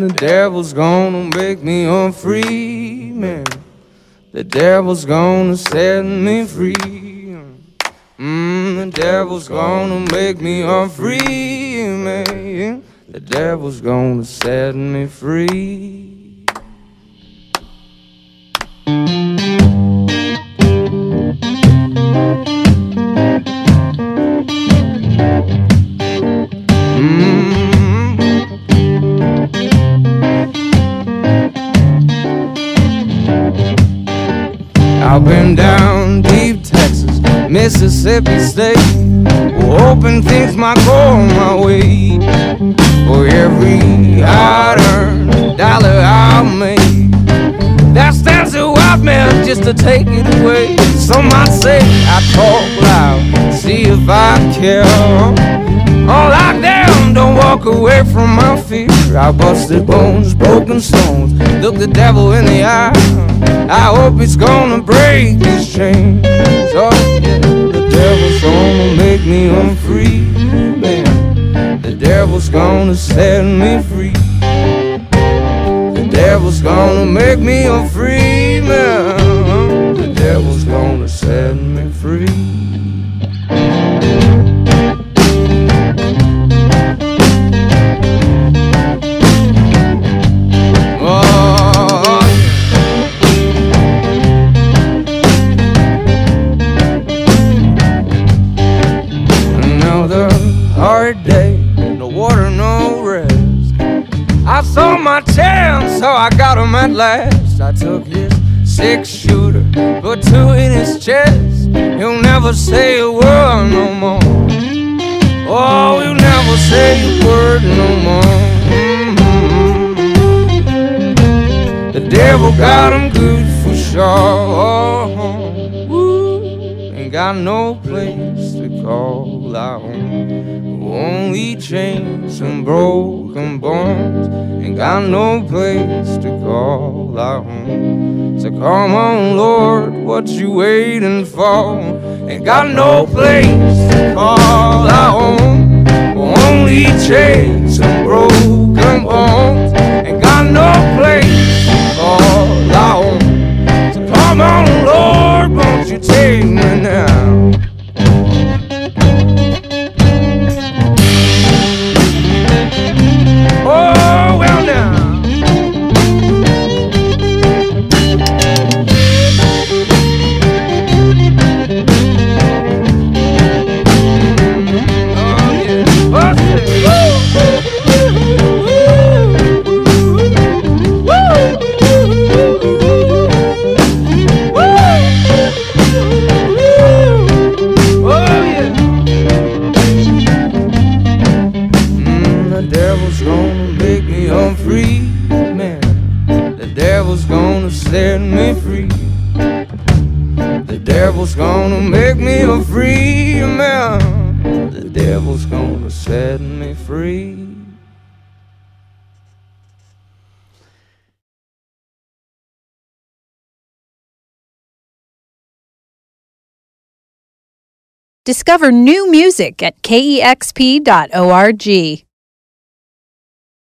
the devil's gonna make me a free man. The devil's gonna set me free. Mm, the devil's gonna make me a free man. The devil's gonna set me free. Down deep Texas, Mississippi State, hoping things might go my way. For every hard earned dollar I make, that stands to white man just to take it away. Some might say I talk loud, see if I care. On lockdown, don't walk away from my I busted bones, broken stones, look the devil in the eye. I hope he's gonna break these chains. Oh the devil's gonna make me unfree, man. The devil's gonna set me free. The devil's gonna make me a free man. Hard day, no water, no rest. I saw my chance, so I got him at last. I took his six shooter, put two in his chest. He'll never say a word no more. Oh, he'll never say a word no more. Mhm. The devil got him good for sure. Ain't got no place to call home. Only chains and broken bones. Ain't got no place to call our home. So come on, Lord, what you waiting for? Ain't got no place to call set me free. The devil's gonna make me a free man. The devil's gonna set me free. Discover new music at kexp.org.